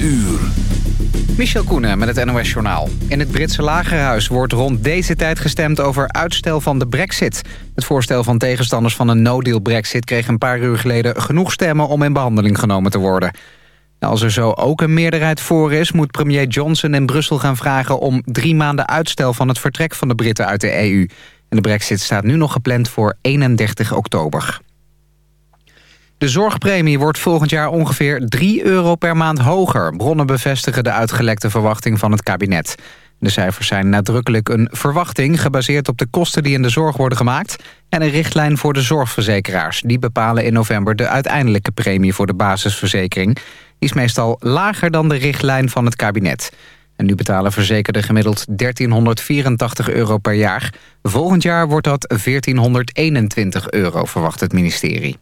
uur. Michel Koenen met het NOS-journaal. In het Britse lagerhuis wordt rond deze tijd gestemd over uitstel van de brexit. Het voorstel van tegenstanders van een no-deal brexit... kreeg een paar uur geleden genoeg stemmen om in behandeling genomen te worden. Als er zo ook een meerderheid voor is... moet premier Johnson in Brussel gaan vragen om drie maanden uitstel... van het vertrek van de Britten uit de EU. En de brexit staat nu nog gepland voor 31 oktober. De zorgpremie wordt volgend jaar ongeveer 3 euro per maand hoger. Bronnen bevestigen de uitgelekte verwachting van het kabinet. De cijfers zijn nadrukkelijk een verwachting... gebaseerd op de kosten die in de zorg worden gemaakt... en een richtlijn voor de zorgverzekeraars. Die bepalen in november de uiteindelijke premie voor de basisverzekering. Die is meestal lager dan de richtlijn van het kabinet. En nu betalen verzekerden gemiddeld 1384 euro per jaar. Volgend jaar wordt dat 1421 euro, verwacht het ministerie.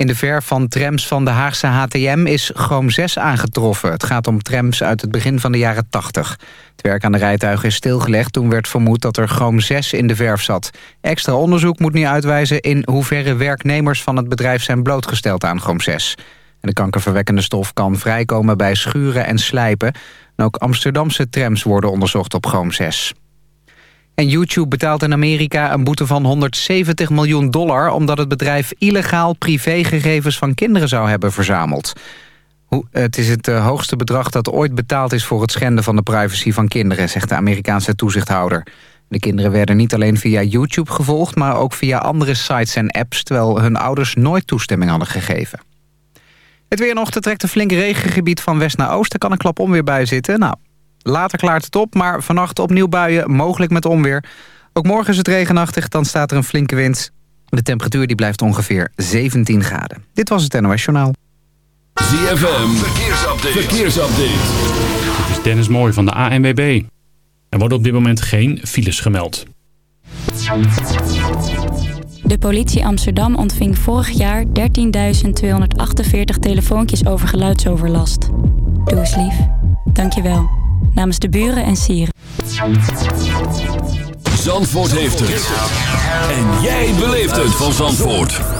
In de ver van trams van de Haagse HTM is Chroom 6 aangetroffen. Het gaat om trams uit het begin van de jaren 80. Het werk aan de rijtuigen is stilgelegd. Toen werd vermoed dat er Chroom 6 in de verf zat. Extra onderzoek moet nu uitwijzen in hoeverre werknemers van het bedrijf zijn blootgesteld aan Chroom 6. En de kankerverwekkende stof kan vrijkomen bij schuren en slijpen. En ook Amsterdamse trams worden onderzocht op Chroom 6. En YouTube betaalt in Amerika een boete van 170 miljoen dollar... omdat het bedrijf illegaal privégegevens van kinderen zou hebben verzameld. Het is het eh, hoogste bedrag dat ooit betaald is voor het schenden van de privacy van kinderen... zegt de Amerikaanse toezichthouder. De kinderen werden niet alleen via YouTube gevolgd... maar ook via andere sites en apps... terwijl hun ouders nooit toestemming hadden gegeven. Het weer nog, trekt een flink regengebied van west naar oost. Er kan een klap onweer bij zitten. Nou, Later klaart het op, maar vannacht opnieuw buien, mogelijk met onweer. Ook morgen is het regenachtig, dan staat er een flinke wind. De temperatuur die blijft ongeveer 17 graden. Dit was het NOS Journaal. ZFM, verkeersupdate. verkeersupdate. Dit is Dennis Mooij van de ANWB. Er worden op dit moment geen files gemeld. De politie Amsterdam ontving vorig jaar 13.248 telefoontjes over geluidsoverlast. Doe eens lief. Dank je wel namens de buren en sieren. Zandvoort heeft het. En jij beleeft het van Zandvoort.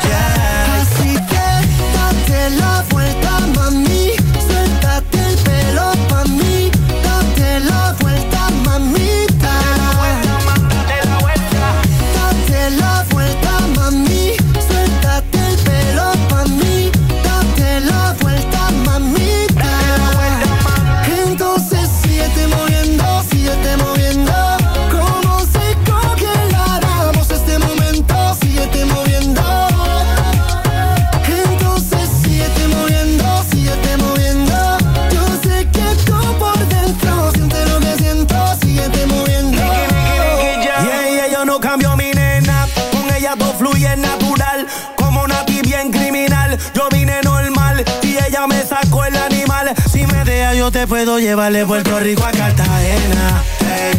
te puedo llevar de Puerto Rico a Cartagena.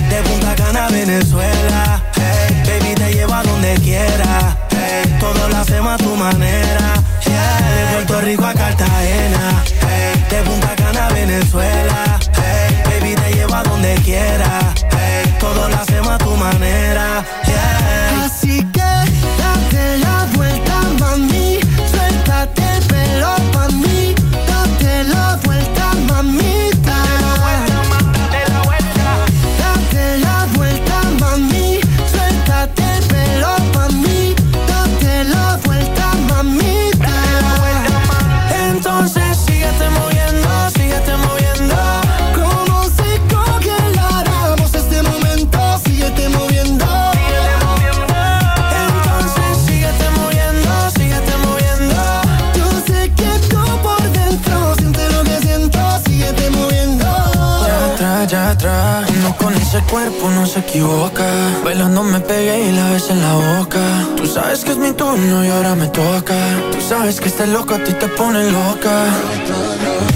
De Punta Cana a Venezuela. Hey, baby, te llevo a donde quiera. Hey, todo lo hacemos a tu manera. De Puerto Rico a Cartagena. de Punta Cana a Venezuela. baby, te llevo a donde quiera. todo lo hacemos a tu manera uno y ahora me toca. Tú sabes que este loco a ti te pone loca.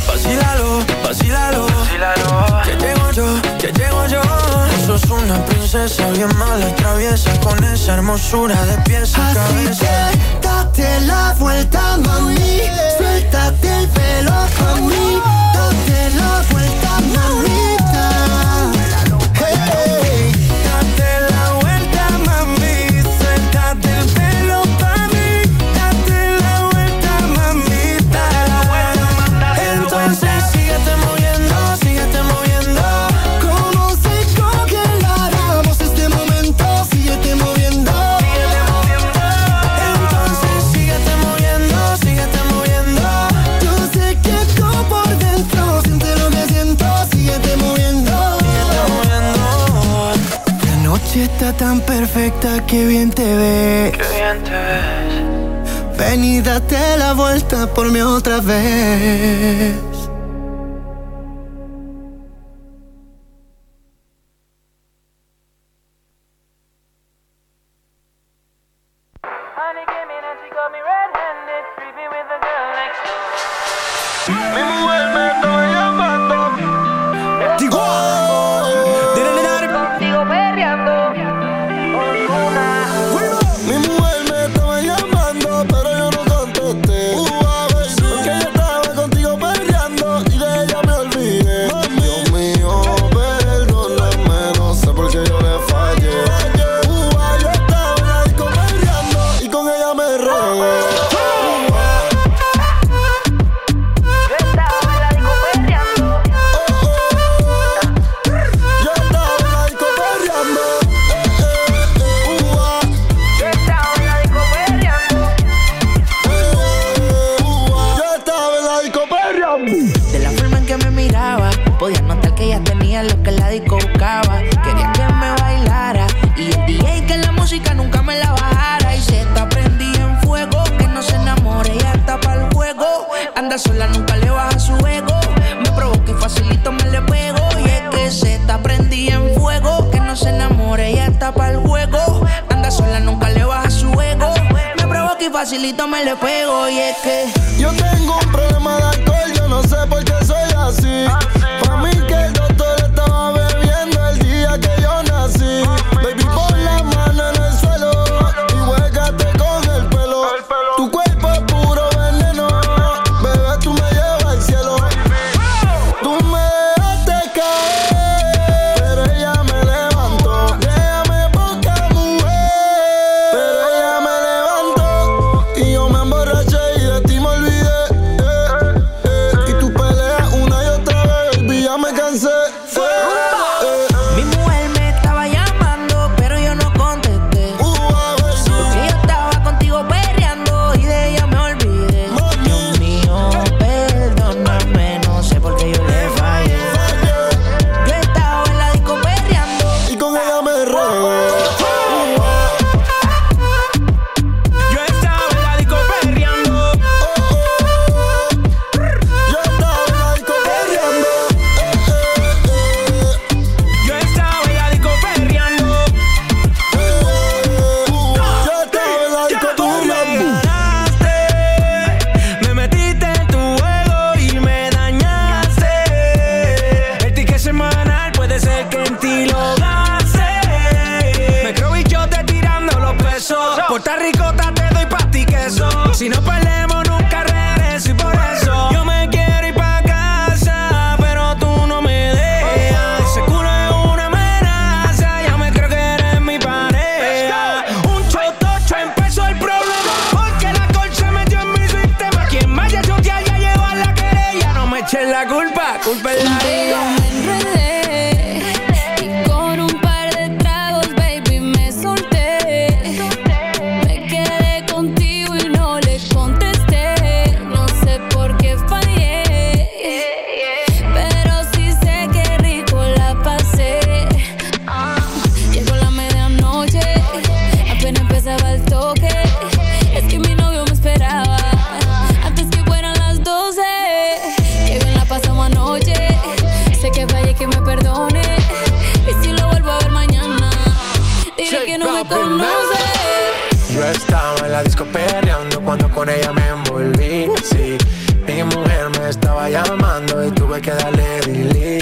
Vacílalo, vacílalo. Que llego yo, que llego yo. Tú sos una princesa bien mala, traviesa con esa hermosura de pies a Así cabeza. Date la vuelta, mami. Suéltate el pelo, mami. Date la vuelta, mami. tan perfecta que bien te ves. Qué bien te ves. Ven date la vuelta por mí otra vez.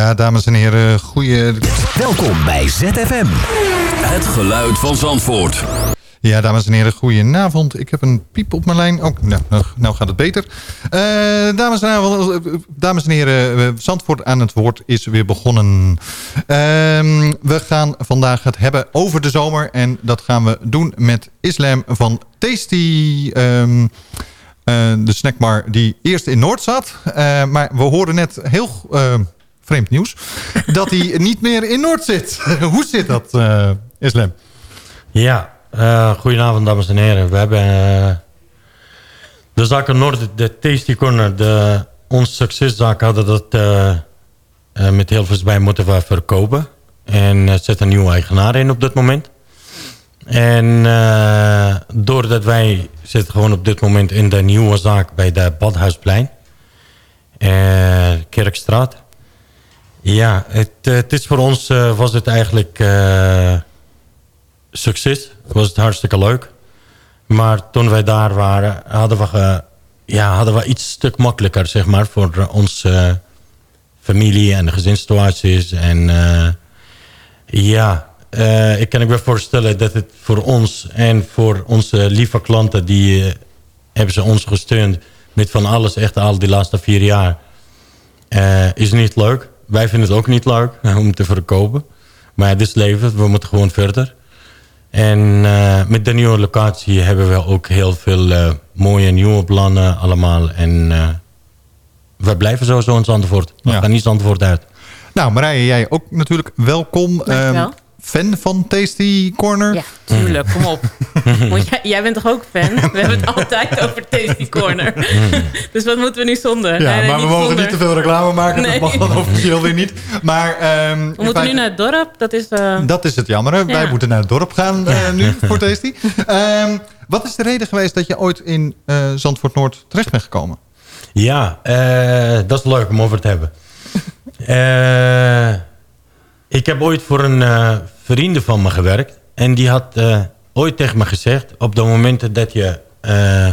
Ja, dames en heren, goeie... Welkom bij ZFM. Het geluid van Zandvoort. Ja, dames en heren, goedenavond. Ik heb een piep op mijn lijn. Oh, nou, nou, nou gaat het beter. Eh, dames, en heren, eh, dames en heren, eh, Zandvoort aan het woord is weer begonnen. Ehm, we gaan vandaag het hebben over de zomer. En dat gaan we doen met Islam van Tasty. Ehm, eh, de snackbar die eerst in Noord zat. Maar we hoorden net heel eh, vreemd nieuws. dat hij niet meer in Noord zit. Hoe zit dat, eh, Islam? Ja, eh goedenavond dames en heren. We hebben eh, de zaak in Noord, de Tasty Corner, de, onze succeszaak hadden dat met heel veel bij moeten we verkopen. En er zit een nieuwe eigenaar in op dit moment. En doordat wij zitten gewoon op dit moment in de nieuwe zaak bij de Badhuisplein. Kerkstraat. Ja, het, eh, het is voor ons eh, was het eigenlijk eh, succes. Was het hartstikke leuk. Maar toen wij daar waren, hadden we, ja, hadden we iets stuk makkelijker, zeg maar, voor onze familie en de gezinssituaties. En ja, ik kan ik me voorstellen dat het voor ons en voor onze lieve klanten, die hebben ze ons gesteund met van alles, echt al die laatste vier jaar, is niet leuk. Wij vinden het ook niet leuk om te verkopen. Maar het is leven, we moeten gewoon verder. En eh, met de nieuwe locatie hebben we ook heel veel eh, mooie nieuwe plannen allemaal. En eh, we blijven sowieso in Zandvoort. We gaan niet Zandvoort uit. Nou, Marije, jij ook natuurlijk welkom. Dankjewel. Ehm, fan van Tasty Corner? Ja, tuurlijk. Kom op. Want jij, jij bent toch ook fan? We hebben het altijd over Tasty Corner. dus wat moeten we nu zonder? Ja, Nee, maar we mogen zonder. niet te veel reclame maken. Nee. Dat mag dan officieel weer niet. Maar, ehm, We moeten nu naar het dorp. Dat is... eh, Dat is het jammer. Wij moeten naar het dorp gaan eh, nu voor Tasty. Ehm, wat is de reden geweest dat je ooit in eh, Zandvoort Noord terecht bent gekomen? Ja, eh, dat is leuk om over te hebben. Eh, ik heb ooit voor een eh vrienden van me gewerkt. En die had eh, ooit tegen me gezegd... op de momenten dat je eh,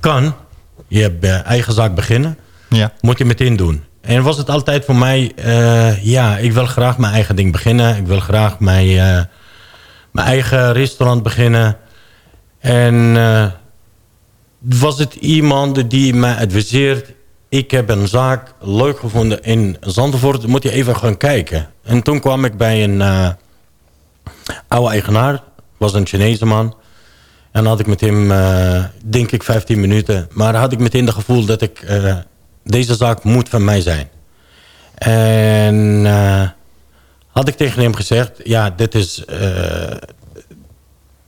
kan... je eigen zaak beginnen... Ja. moet je meteen doen. En was het altijd voor mij... ja, ik wil graag mijn eigen ding beginnen. Ik wil graag mijn, mijn eigen restaurant beginnen. En... was het iemand die mij adviseert... ik heb een zaak leuk gevonden in Zandvoort, moet je even gaan kijken. En toen kwam ik bij een eh, oude eigenaar, was een Chinese man. En had ik met hem, eh, denk ik, 15 minuten. Maar had ik meteen het gevoel dat ik... eh, deze zaak moet van mij zijn. En had ik tegen hem gezegd... ja, dit is...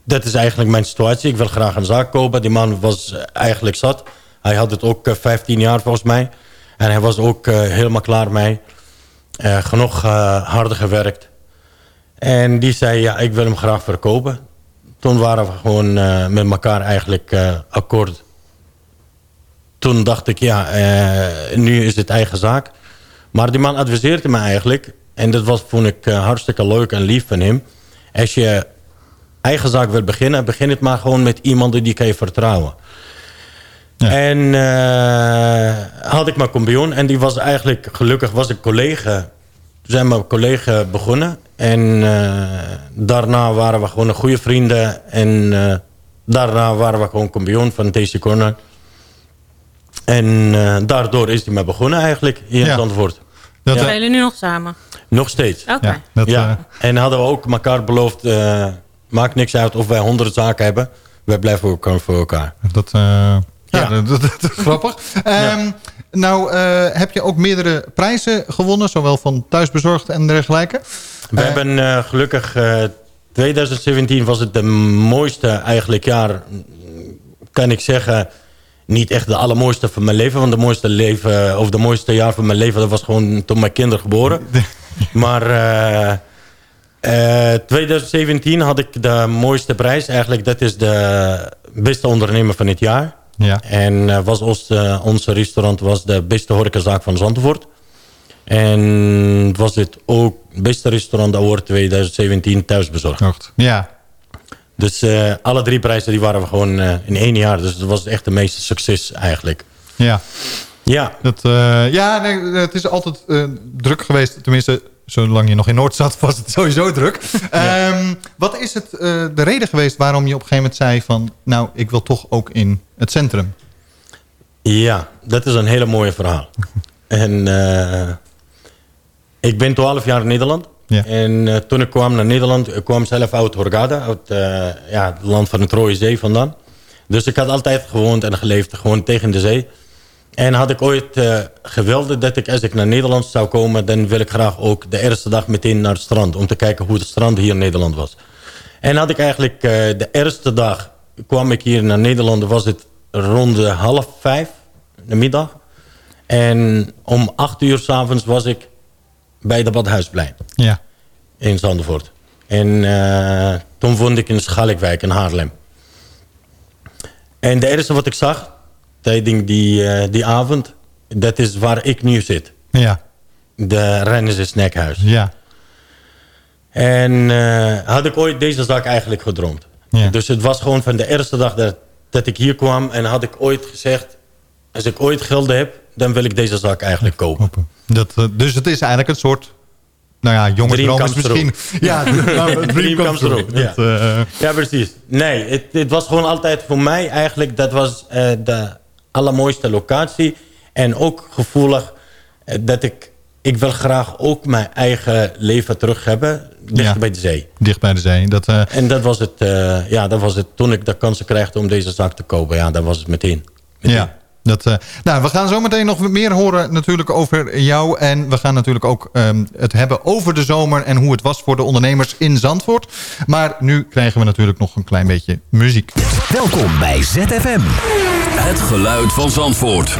dat is eigenlijk mijn situatie. Ik wil graag een zaak kopen. Die man was eigenlijk zat. Hij had het ook eh, 15 jaar volgens mij. En hij was ook eh, helemaal klaar mee. Eh, genoeg eh, harder gewerkt. En die zei, ja, ik wil hem graag verkopen. Toen waren we gewoon eh, met elkaar eigenlijk eh, akkoord. Toen dacht ik, ja, eh, nu is het eigen zaak. Maar die man adviseerde me eigenlijk. En dat was, vond ik eh, hartstikke leuk en lief van hem. Als je eigen zaak wil beginnen, begin het maar gewoon met iemand die kan je vertrouwen. En eh, had ik mijn compagnon. En die was eigenlijk, gelukkig was ik collega. Toen zijn mijn collega begonnen. En eh, daarna waren we gewoon een goede vrienden. En eh, daarna waren we gewoon compagnon van TC Corner. En eh, daardoor is hij me begonnen eigenlijk hier in Zandvoort. Zijn Ja. jullie nu nog samen? Nog steeds. Oké. Ja, En hadden we ook elkaar beloofd... eh, maakt niks uit of wij honderd zaken hebben. Wij blijven elkaar voor elkaar. Dat, eh, ja, Dat, dat- is grappig. Ehm, Nou, eh, heb je ook meerdere prijzen gewonnen, zowel van thuisbezorgd en dergelijke? We hebben eh, gelukkig... eh, 2017 was het de mooiste eigenlijk jaar... kan ik zeggen... niet echt de allermooiste van mijn leven. Want de mooiste, leven, of de mooiste jaar van mijn leven... dat was gewoon toen mijn kinderen geboren. maar... eh, eh, 2017 had ik de mooiste prijs. Eigenlijk, dat is de beste ondernemer van het jaar. Ja. En eh, was ons, eh, onze restaurant was de beste horecazaak van Zandvoort. En was het ook beste restaurant award 2017 thuisbezorgd. Ja. Dus eh, alle drie prijzen die waren we gewoon in één jaar. Dus dat was echt de meeste succes eigenlijk. Ja. Ja. Dat, ja, nee, het is altijd druk geweest. Tenminste, zolang je nog in Noord zat, was het sowieso druk. Ehm, wat is het, eh, de reden geweest waarom je op een gegeven moment zei van... nou, ik wil toch ook in het centrum? Ja, dat is een hele mooie verhaal. en eh, ik ben 12 jaar in Nederland. Ja. En eh, toen ik kwam naar Nederland, ik kwam zelf uit Hurghada, uit ja, het land van de Rode Zee vandaan. Dus ik had altijd gewoond en geleefd gewoon tegen de zee. En had ik ooit geweldig dat ik als ik naar Nederland zou komen... dan wil ik graag ook de eerste dag meteen naar het strand... om te kijken hoe het strand hier in Nederland was. En had ik eigenlijk eh, de eerste dag... kwam ik hier naar Nederland, was het rond de half vijf, de middag. En om acht uur s'avonds was ik bij de Badhuisplein Ja. in Zandvoort. En eh, toen woonde ik in Schalkwijk in Haarlem. En de eerste wat ik zag tijdens die, eh, die avond... dat is waar ik nu zit. Ja. De Rennes Snackhuis. Ja. En eh, had ik ooit deze zaak eigenlijk gedroomd. Ja. Dus het was gewoon van de eerste dag dat, dat ik hier kwam... en had ik ooit gezegd... als ik ooit geld heb, dan wil ik deze zaak eigenlijk kopen. Dat, eh, dus het is eigenlijk een soort... Nou ja, jongensdroom is misschien... Ja, nou, dream comes. Ja. Dat, ja, precies. Nee, het, het was gewoon altijd voor mij eigenlijk... dat was de allermooiste locatie. En ook gevoelig eh, dat ik... ik wil graag ook mijn eigen leven terug hebben. Dicht Ja. bij de zee. dicht bij de zee. Dat, eh, En dat was het, eh, ja, dat was het toen ik de kans kreeg om deze zaak te kopen. Ja, dat was het meteen. Ja. Dat, eh, nou, we gaan zo meteen nog meer horen natuurlijk over jou. En we gaan natuurlijk ook ehm, het hebben over de zomer... en hoe het was voor de ondernemers in Zandvoort. Maar nu krijgen we natuurlijk nog een klein beetje muziek. Welkom bij ZFM. Het geluid van Zandvoort.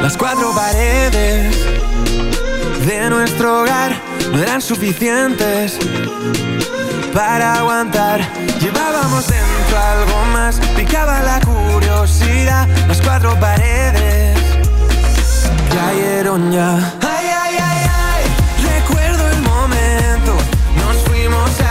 Las cuatro paredes de nuestro hogar no eran suficientes para aguantar. Llevábamos dentro algo más, picaba la curiosidad. Las cuatro paredes cayeron ya. Ay, ay, ay, ay, recuerdo el momento. Nos fuimos a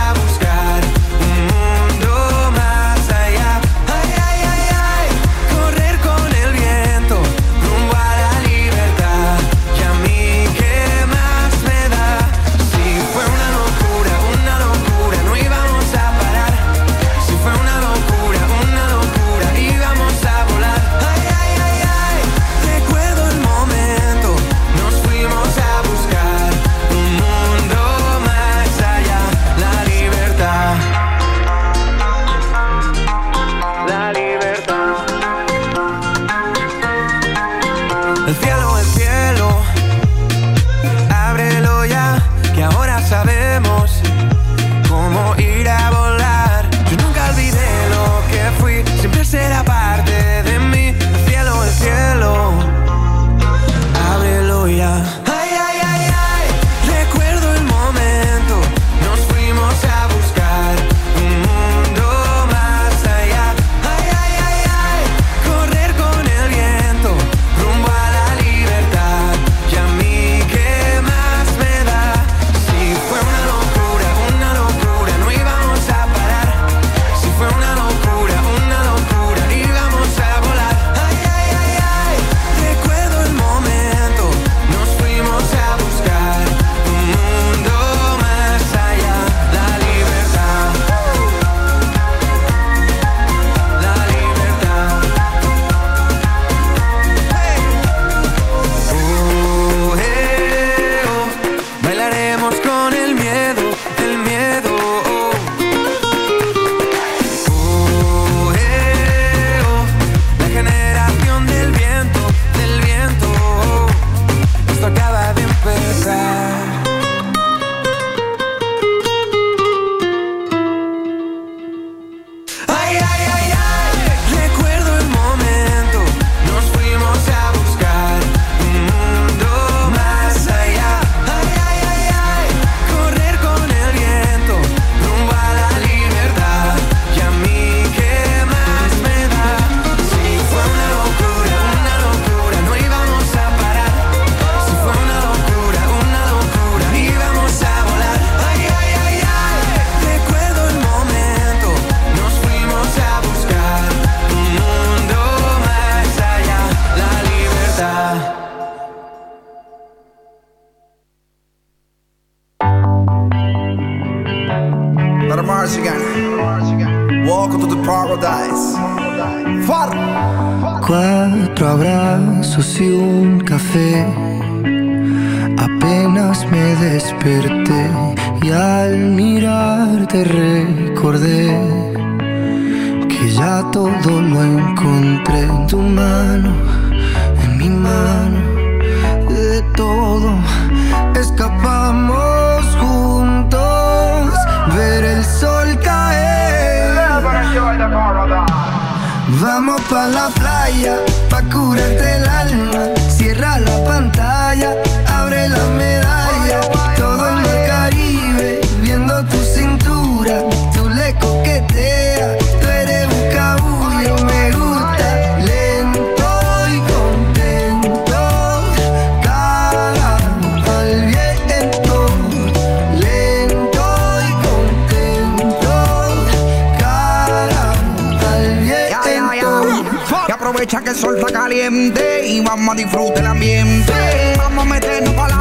You're a. Welcome to the paradise. Far. Cuatro abrazos y un café. Apenas me desperté y al mirarte recordé que ya todo lo encontré en tu mano, en mi mano, de todo escapamos juntos, ver el sol caer. Vamos pa la playa, pa curarte el alma. Cierra la pantalla, abre la medalla. Que el sol está caliente y vamos a disfrutar el ambiente. Vamos a meternos para el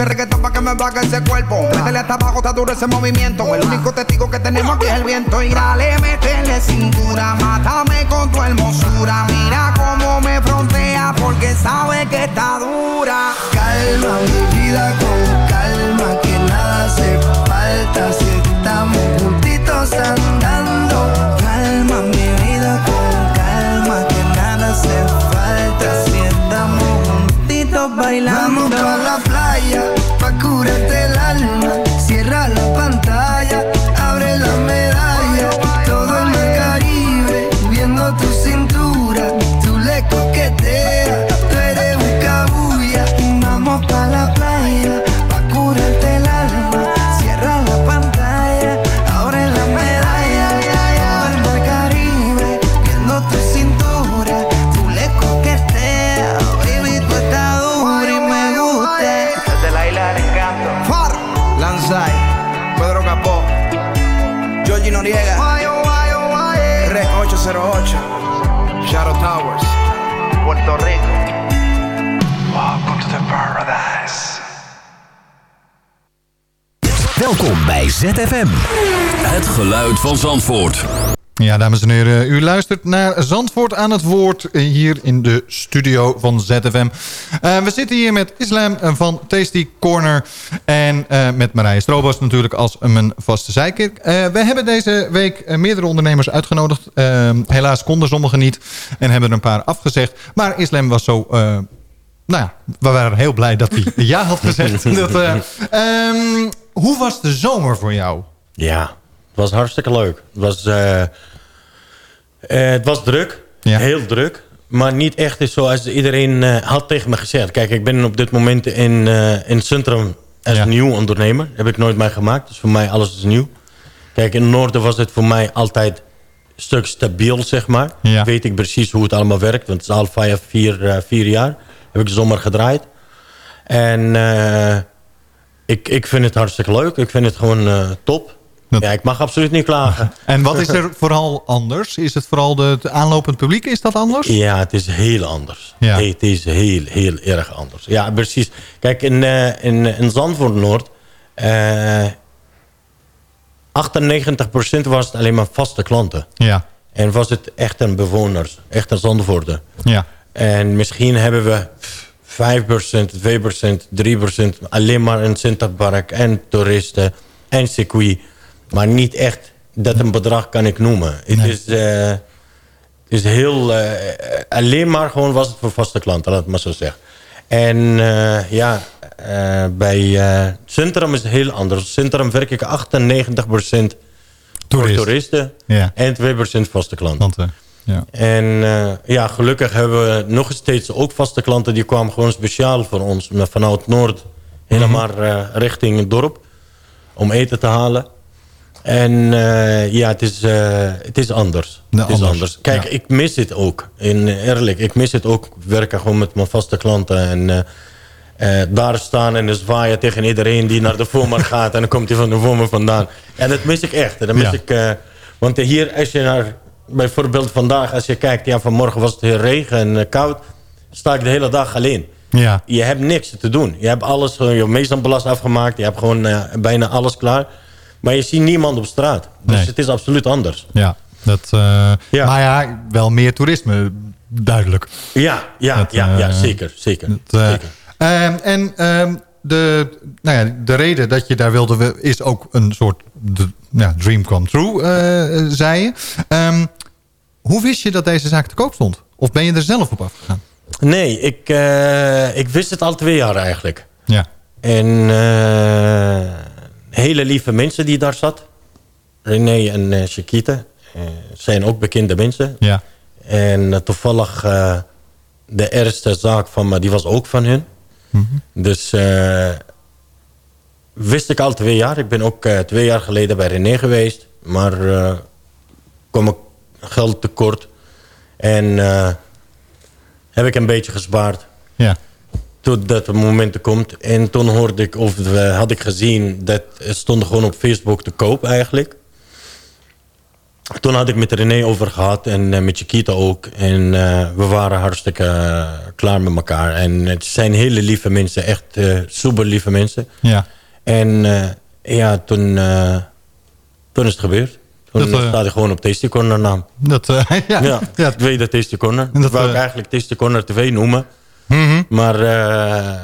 puse reggaetón pa' que me baje ese cuerpo. Métele hasta abajo, está duro ese movimiento. El único testigo que tenemos aquí es el viento. Y dale, métele cintura, mátame con tu hermosura. Mira cómo me frontea porque sabe que está dura. Calma mi vida con calma, que nada hace falta si estamos juntitos andando. Calma mi vida con calma, que nada hace falta si Vamos pa la playa, pa curarte el alma. Cierra la pantalla, abre la medalla. Todo en el Caribe, viendo tu cintura. Tú le coqueteas, tú eres un cabulla. Vamos pa la playa, Pedro Capó, Georgie Noriega, Rec 808, Shadow Towers, Puerto Rico. Welcome to the paradise. Welkom bij ZFM. Het geluid van Zandvoort. Ja, dames en heren, u luistert naar Zandvoort aan het woord eh, hier in de studio van ZFM. Eh, we zitten hier met Islam van Tasty Corner en eh, met Marije Strobos natuurlijk als mijn vaste zijkirk. Eh, we hebben deze week eh, meerdere ondernemers uitgenodigd. Eh, helaas konden sommigen niet en hebben er een paar afgezegd. Maar Islam was zo... eh, nou ja, we waren heel blij dat hij ja had gezegd. dat, eh, ehm, hoe was de zomer voor jou? Ja, het was hartstikke leuk. Het was, eh, eh, het was druk, heel druk. Maar niet echt is zoals iedereen eh, had tegen me gezegd. Kijk, ik ben op dit moment in, eh, in het centrum als Ja. nieuw ondernemer. Heb ik nooit mee gemaakt. Dus voor mij alles is nieuw. Kijk, in het noorden was het voor mij altijd een stuk stabiel, zeg maar. Ja. Weet ik precies hoe het allemaal werkt. Want het is al vijf, vier, eh, vier jaar. Heb ik de zomer gedraaid. En eh, ik, ik vind het hartstikke leuk. Ik vind het gewoon eh, top. Ja, ik mag absoluut niet klagen. En wat is er vooral anders? Is het vooral de, het aanlopend publiek? Is dat anders? Ja, het is heel anders. Ja. Het is heel, heel erg anders. Ja, precies. Kijk, in, eh, in, in Zandvoort Noord... eh 98% was het alleen maar vaste klanten. Ja. En was het echt een bewoners, echt een Zandvoorten. Ja. En misschien hebben we 5%, 2%, 3% alleen maar een centerpark en toeristen en circuit. Maar niet echt dat een bedrag kan ik noemen. Het is, eh, het is heel... eh, alleen maar gewoon was het voor vaste klanten, laat het maar zo zeggen. En eh, ja, eh, bij eh, Centrum is het heel anders. Centrum werk ik 98% voor Toerist. toeristen Ja. en 2% vaste klanten. Klanten, ja. En eh, ja, gelukkig hebben we nog steeds ook vaste klanten... die kwamen gewoon speciaal voor ons vanuit Noord... helemaal Mhm. eh, richting het dorp om eten te halen. En eh, ja, het is, eh, het is anders. Nee, het is anders, anders. Kijk, ja. ik mis het ook. In, eerlijk, ik mis het ook werken gewoon met mijn vaste klanten. En eh, daar staan en zwaaien tegen iedereen die naar de Voerman gaat. En dan komt hij van de Voerman vandaan. Ja, dat mis ik echt. Dat mis Ja. ik, want hier, als je naar... Bijvoorbeeld vandaag, als je kijkt... Ja, vanmorgen was het heel regen en koud. Sta ik de hele dag alleen. Ja. Je hebt niks te doen. Je hebt alles, je meestanbelast afgemaakt. Je hebt gewoon bijna alles klaar. Maar je ziet niemand op straat. Dus Nee. het is absoluut anders. Ja. Dat, eh, Maar ja, wel meer toerisme, duidelijk. Ja, ja, Dat, ja, ja eh, zeker. zeker. Dat, eh, zeker. ehm, en ehm, de, nou ja, de reden dat je daar wilde... we- is ook een soort de, ja, dream come true, zei je. Ehm, hoe wist je dat deze zaak te koop stond? Of ben je er zelf op afgegaan? Nee, ik, ik wist het al twee jaar eigenlijk. Ja. En hele lieve mensen die daar zat. René en eh Chiquita. eh, zijn ook bekende mensen. Ja. En eh, toevallig de eerste zaak van me, die was ook van hun. Dus eh, wist ik al twee jaar. Ik ben ook twee jaar geleden bij René geweest. Maar kwam ik geld tekort. En heb ik een beetje gespaard. Ja. Totdat het moment komt. En toen hoorde ik, of eh, had ik gezien... dat het stond gewoon op Facebook te koop eigenlijk. Toen had ik met René over gehad en eh, met Chiquita ook. En eh, we waren hartstikke klaar met elkaar. En het zijn hele lieve mensen, echt super lieve mensen. Ja. En ja, toen, toen is het gebeurd. Toen Dat, staat hij gewoon op Tasty Corner naam. Dat, ja. Ja, Ja. tweede Tasty Corner. Dat, Dat wou ik eigenlijk Tasty Corner TV noemen. Mhm. Maar eh,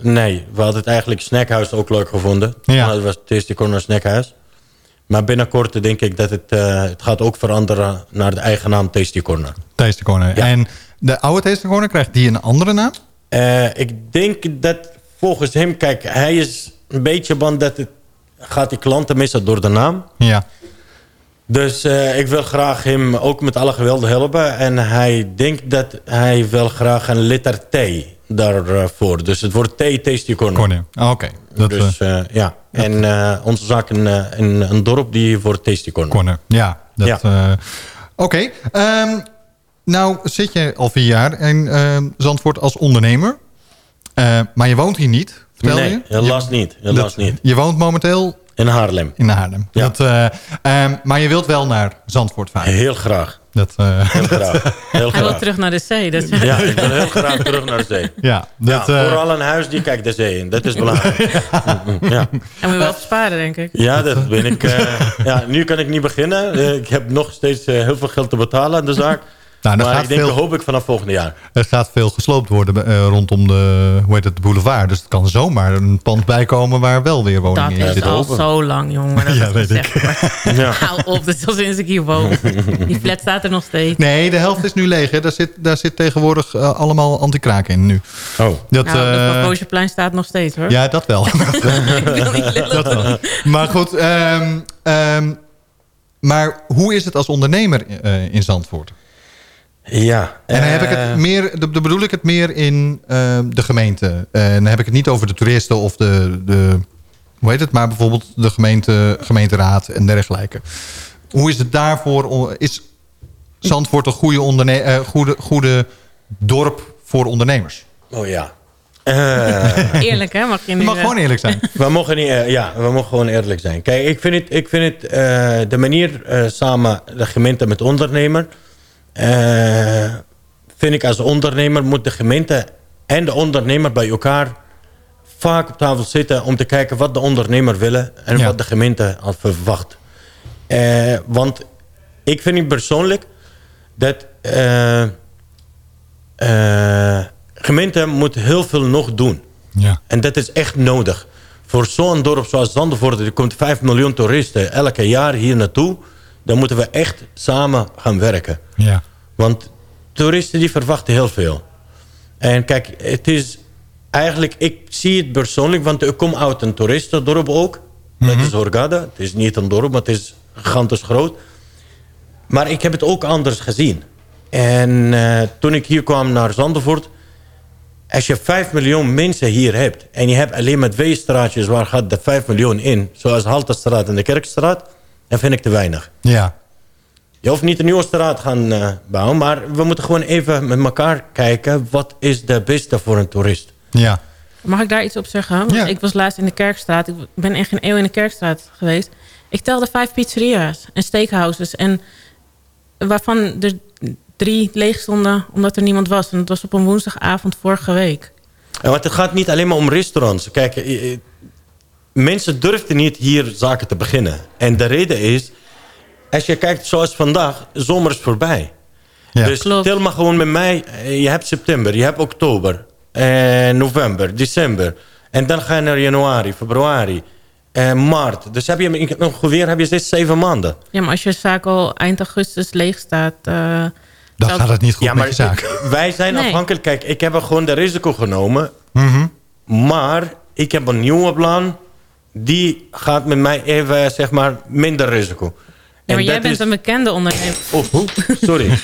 nee, we hadden het eigenlijk Snackhuis ook leuk gevonden. Ja. Dat was Tasty Corner Snackhuis. Maar binnenkort denk ik dat het, eh, het gaat ook veranderen naar de eigen naam Tasty Corner. Tasty Corner. En de oude Tasty Corner, krijgt die een andere naam? Eh, ik denk dat volgens hem, kijk, hij is een beetje bang dat het gaat die klanten missen door de naam. Ja. Dus eh, ik wil graag hem ook met alle geweld helpen. En hij denkt dat hij wil graag een liter T daarvoor. Dus het wordt T Tasty Corner. Corner. Ah, Oké. Dus eh, ja. En eh, onze zaak in, eh, in een dorp die wordt Tasty Corner. Corner. Ja. Dat, Ja. eh, Oké. Ehm, nou zit je al vier jaar in ehm, Zandvoort als ondernemer. Eh, maar je woont hier niet, vertel nee, je? helaas niet. Helaas Dat- niet. Je woont momenteel In Haarlem. in Haarlem. Ja. Dat, eh, ehm, maar je wilt wel naar Zandvoort varen. Heel graag. Dat, eh, Heel graag. Heel Hij wil terug naar de zee. Dus. Ja, ik wil heel graag terug naar de zee. ja, Ja, dat, eh, vooral een huis die kijkt de zee in. Dat is belangrijk. Ja. En moet je wel sparen, denk ik. ja, dat ben ik. eh, ja, nu kan ik niet beginnen. Ik heb nog steeds heel veel geld te betalen aan de zaak. Nou, maar gaat ik denk, veel- dat hoop ik vanaf volgend jaar. Er gaat veel gesloopt worden eh, rondom de, hoe heet het, de boulevard. Dus het kan zomaar een pand bijkomen waar wel weer Dat woningen in is zitten. al zo lang, jongen. Dat Ja, het weet wordt. Ja. Hou op, dat is al sinds ik hier woon. Die flat staat er nog steeds. Nee, de helft is nu leeg. Hè. Daar, zit, daar zit tegenwoordig eh, allemaal anti-kraak in nu. Oh. Dat, nou, eh, de Koosjeplein staat nog steeds, hoor. ja, dat wel. ik wil niet lullen. dat wel. Maar goed, ehm, ehm, maar hoe is het als ondernemer eh, in Zandvoort? Ja. En dan heb ik eh, het meer, dan bedoel ik het meer in ehm, de gemeente. En dan heb ik het niet over de toeristen of de, de hoe heet het, maar bijvoorbeeld de gemeente, gemeenteraad en dergelijke. Hoe is het daarvoor? Is Zandvoort een goede, onderne eh, goede, goede dorp voor ondernemers? Oh ja. Eh, Eerlijk, hè? Mag je. Je mag eh, gewoon eerlijk zijn. we mogen niet, eh, ja, we mogen gewoon eerlijk zijn. Kijk, ik vind het, ik vind het eh, de manier eh, samen, de gemeente met de ondernemer... eh, vind ik als ondernemer moet de gemeente en de ondernemer bij elkaar vaak op tafel zitten... om te kijken wat de ondernemer wil en Ja. wat de gemeente al verwacht. Eh, want ik vind het persoonlijk dat... eh eh, gemeente moet heel veel nog doen. Ja. En dat is echt nodig. Voor zo'n dorp zoals Zandvoort, er komt 5 miljoen toeristen elke jaar hier naartoe. Dan moeten we echt samen gaan werken. Ja. Want toeristen die verwachten heel veel. En kijk, het is eigenlijk, ik zie het persoonlijk, want ik kom uit een toeristendorp ook. Dat is Hurghada. Het is niet een dorp, maar het is gigantisch groot. Maar ik heb het ook anders gezien. En eh, toen ik hier kwam naar Zandvoort... Als je 5 miljoen mensen hier hebt... en je hebt alleen maar twee straatjes waar gaat de 5 miljoen in... zoals Halterstraat en de Kerkstraat... dan vind ik te weinig. Ja. Je hoeft niet een nieuwe straat gaan eh, bouwen... maar we moeten gewoon even met elkaar kijken... wat is de beste voor een toerist. Ja. Mag ik daar iets op zeggen? Want Ja. Ik was laatst in de Kerkstraat. Ik ben echt geen eeuw in de Kerkstraat geweest. Ik telde vijf pizzeria's en steakhouses. En waarvan er drie leeg stonden omdat er niemand was. En dat was op een woensdagavond vorige week. Ja, want het gaat niet alleen maar om restaurants. Kijk, eh, eh, mensen durfden niet hier zaken te beginnen. En de reden is... als je kijkt zoals vandaag, zomer is voorbij. dus tel maar gewoon met mij... eh, je hebt september, je hebt oktober... eh, november, december... en dan ga je naar januari, februari... en maart. Dus heb je ongeveer heb je zes, zeven maanden. Ja, maar als je zaak al eind augustus leeg staat... eh, Dan gaat het niet goed Ja, met maar je zaak. ik- wij zijn Nee. afhankelijk. Kijk, ik heb er gewoon de risico genomen. Mhm. Maar ik heb een nieuwe plan. Die gaat met mij even, zeg maar, minder risico. Ja, maar En jij bent is- een bekende ondernemer. Oh, hoe? sorry.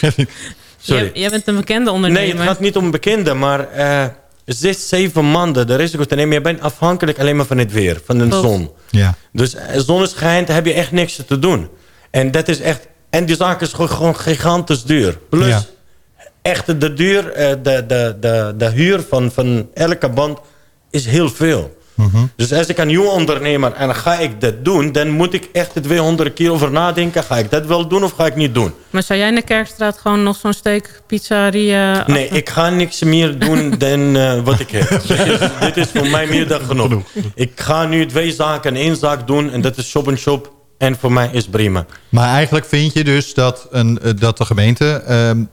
sorry. Jij, jij bent een bekende ondernemer. Nee, het gaat niet om bekende, maar eh, zes, zeven maanden de risico te nemen. Je bent afhankelijk alleen maar van het weer, van de zon. Ja. Dus als de zon schijnt, heb je echt niks te doen. En dat is echt... En die zaak is gewoon, gigantisch duur. Plus, Ja. echt de duur, eh, de, de, de, de huur van, van elke band is heel veel. Mhm. Dus als ik een nieuwe ondernemer en ga ik dat doen... dan moet ik echt er 200 keer over nadenken. Ga ik dat wel doen of ga ik niet doen? Maar zou jij in de Kerkstraat gewoon nog zo'n steekpizzeria... Nee, ik ga niks meer doen dan eh, wat ik heb. dit, is, dit is voor mij meer dan genoeg. Ik ga nu twee zaken één zaak doen en dat is shop en shop. En voor mij is prima. Maar eigenlijk vind je dus dat, een, eh, dat de gemeente ehm,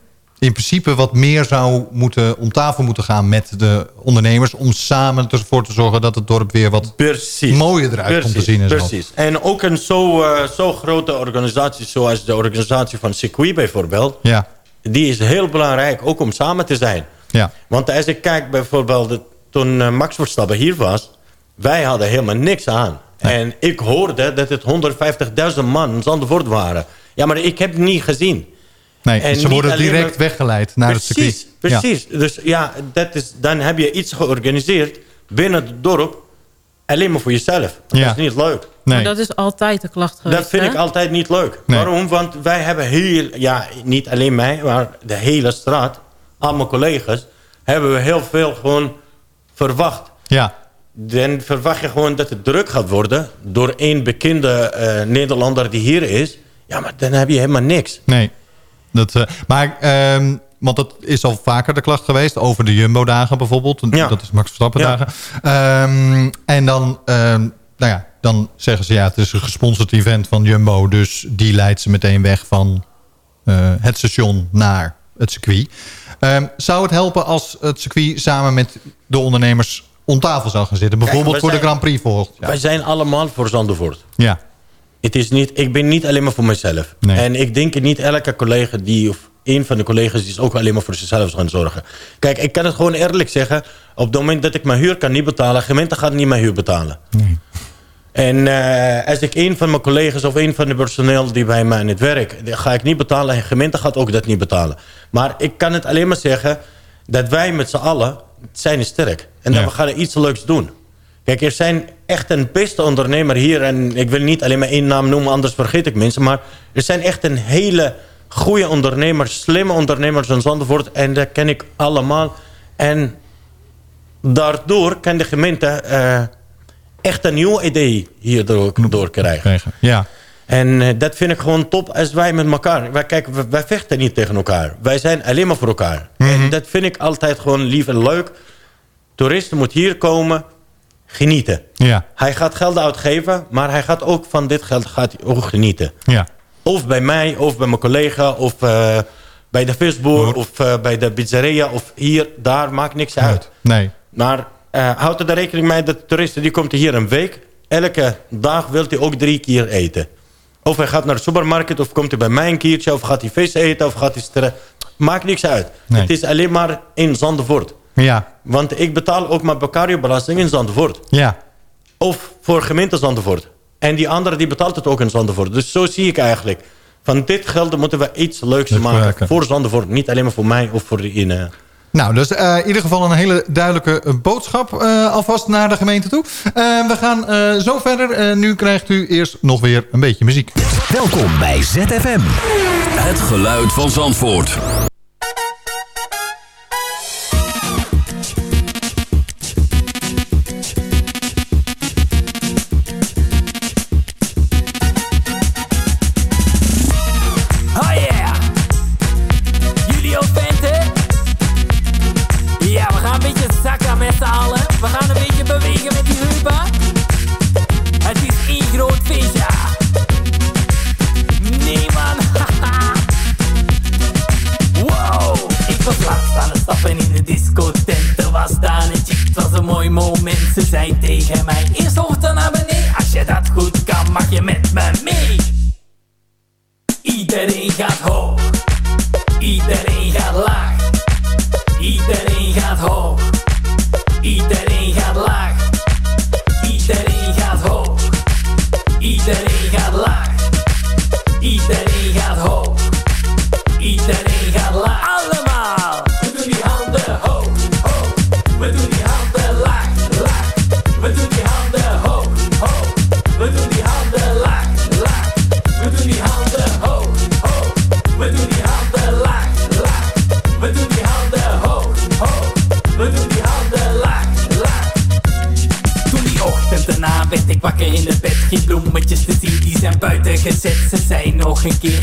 in principe wat meer zou moeten om tafel moeten gaan met de ondernemers... om samen ervoor te zorgen dat het dorp weer wat Precies. mooier eruit komt te zien. En zo. Precies. En ook een zo, eh, zo grote organisatie zoals de organisatie van Circuit bijvoorbeeld... Ja, die is heel belangrijk, ook om samen te zijn. ja, Want als ik kijk bijvoorbeeld toen eh, Max Verstappen hier was... wij hadden helemaal niks aan. En ik hoorde dat het 150.000 man in Zandvoort waren. Ja, maar ik heb het niet gezien. Nee, En ze niet worden direct maar- weggeleid naar het Precies, circuit. Ja. precies. Dus ja, dat is, dan heb je iets georganiseerd binnen het dorp... alleen maar voor jezelf. Ja. Dat is niet leuk. Maar dat is altijd de klacht geweest, Dat vind hè? ik altijd niet leuk. Nee. Waarom? Want wij hebben heel... Ja, niet alleen mij, maar de hele straat... al mijn collega's... hebben we heel veel gewoon verwacht. Ja, Dan verwacht je gewoon dat het druk gaat worden... door één bekende eh, Nederlander die hier is. Ja, maar dan heb je helemaal niks. nee. Dat, eh, maar, ehm, want dat is al vaker de klacht geweest over de Jumbo-dagen bijvoorbeeld. Ja. Dat is Max Verstappen Ja. dagen. Ehm, en dan, ehm, nou ja, dan zeggen ze ja, het is een gesponsord event van Jumbo. Dus die leidt ze meteen weg van eh, het station naar het circuit. Zou het helpen als het circuit samen met de ondernemers om tafel zou gaan zitten? Bijvoorbeeld voor de Grand Prix volgt. Ja. Wij zijn allemaal voor Zandvoort. ja. Het is niet, ik ben niet alleen maar voor mezelf. Nee. En ik denk niet elke collega die... of een van de collega's die is ook alleen maar voor zichzelf gaan zorgen. Kijk, ik kan het gewoon eerlijk zeggen. Op het moment dat ik mijn huur kan niet betalen... gemeente gaat niet mijn huur betalen. En eh, als ik een van mijn collega's of een van de personeel die bij mij in het werk... ga ik niet betalen en de gemeente gaat ook dat niet betalen. Maar ik kan het alleen maar zeggen... dat wij met z'n allen zijn sterk. En dat we gaan iets leuks doen. Kijk, er zijn echt een beste ondernemer hier. En ik wil niet alleen maar één naam noemen, anders vergeet ik mensen. Maar er zijn echt een hele goede ondernemers, slimme ondernemers in Zandvoort. En dat ken ik allemaal. En daardoor kan de gemeente eh, echt een nieuw idee hierdoor door krijgen. Ja. En eh, dat vind ik gewoon top als wij met elkaar... Wij, kijk, wij, wij vechten niet tegen elkaar. Wij zijn alleen maar voor elkaar. En dat vind ik altijd gewoon lief en leuk. Toeristen moet hier komen, genieten. Ja. Hij gaat geld uitgeven, maar hij gaat ook van dit geld gaat hij ook genieten. Ja. Of bij mij, of bij mijn collega, of eh, bij de visboer, of eh, bij de pizzeria, of hier, daar, maakt niks uit. Nee. Maar eh houd er rekening mee dat de toeristen die komt hier een week. Elke dag wil hij ook drie keer eten. Of hij gaat naar de supermarkt, of komt hij bij mij een keertje, of gaat hij vis eten, of gaat hij... Maakt niks uit. Nee. Het is alleen maar in Zandvoort. Ja. Want ik betaal ook mijn becario-belasting in Zandvoort. Ja. Of voor gemeente Zandvoort. En die andere die betaalt het ook in Zandvoort. Dus zo zie ik eigenlijk. Van dit geld moeten we iets leuks Dat maken werken. voor Zandvoort. Niet alleen maar voor mij of voor de in. Nou, dus eh, in ieder geval een hele duidelijke eh, boodschap eh, alvast naar de gemeente toe. We gaan eh, zo verder. Eh, nu krijgt u eerst nog weer een beetje muziek. Welkom bij ZFM. Het geluid van Zandvoort. Mooi moment. Ze zei tegen mij, eerst hoog dan naar beneden. Als je dat goed kan, mag je met me mee. Iedereen gaat hoog, zei nog een keer,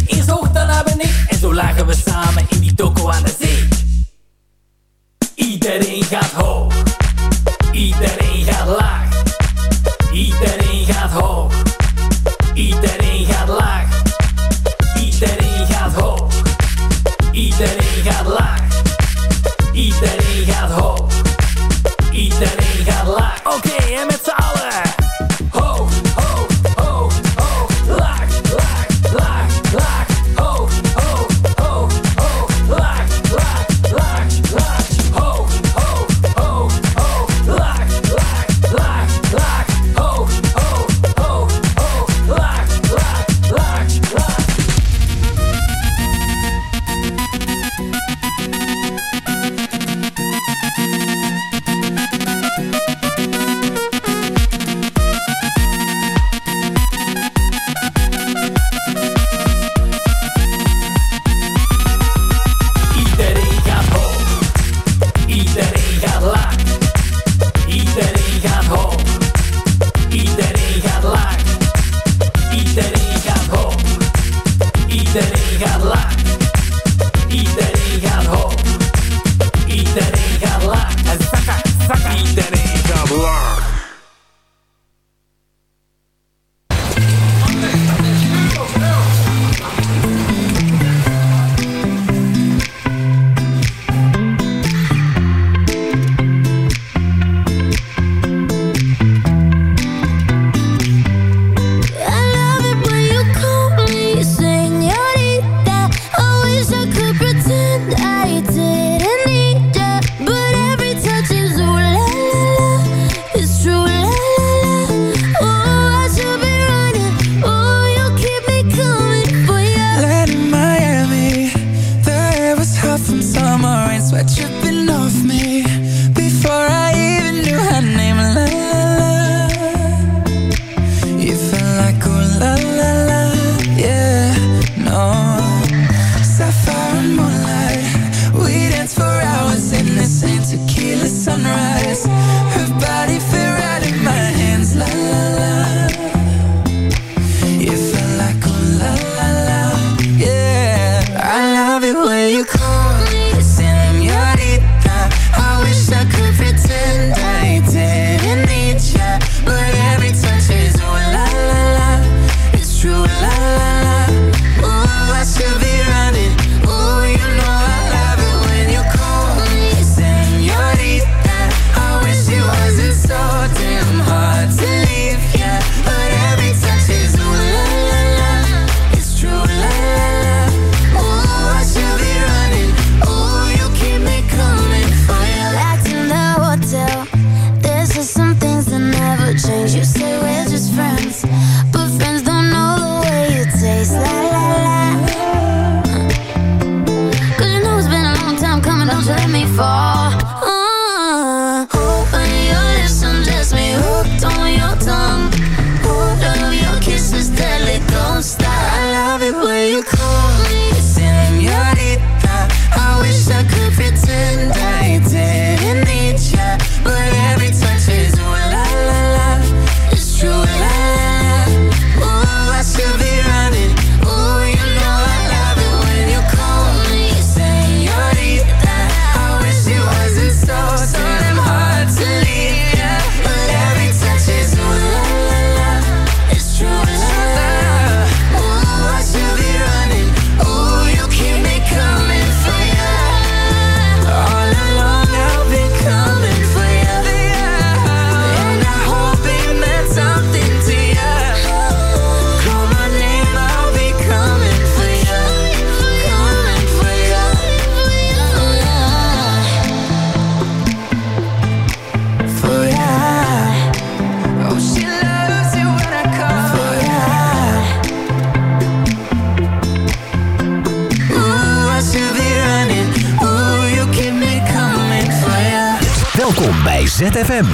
ZFM.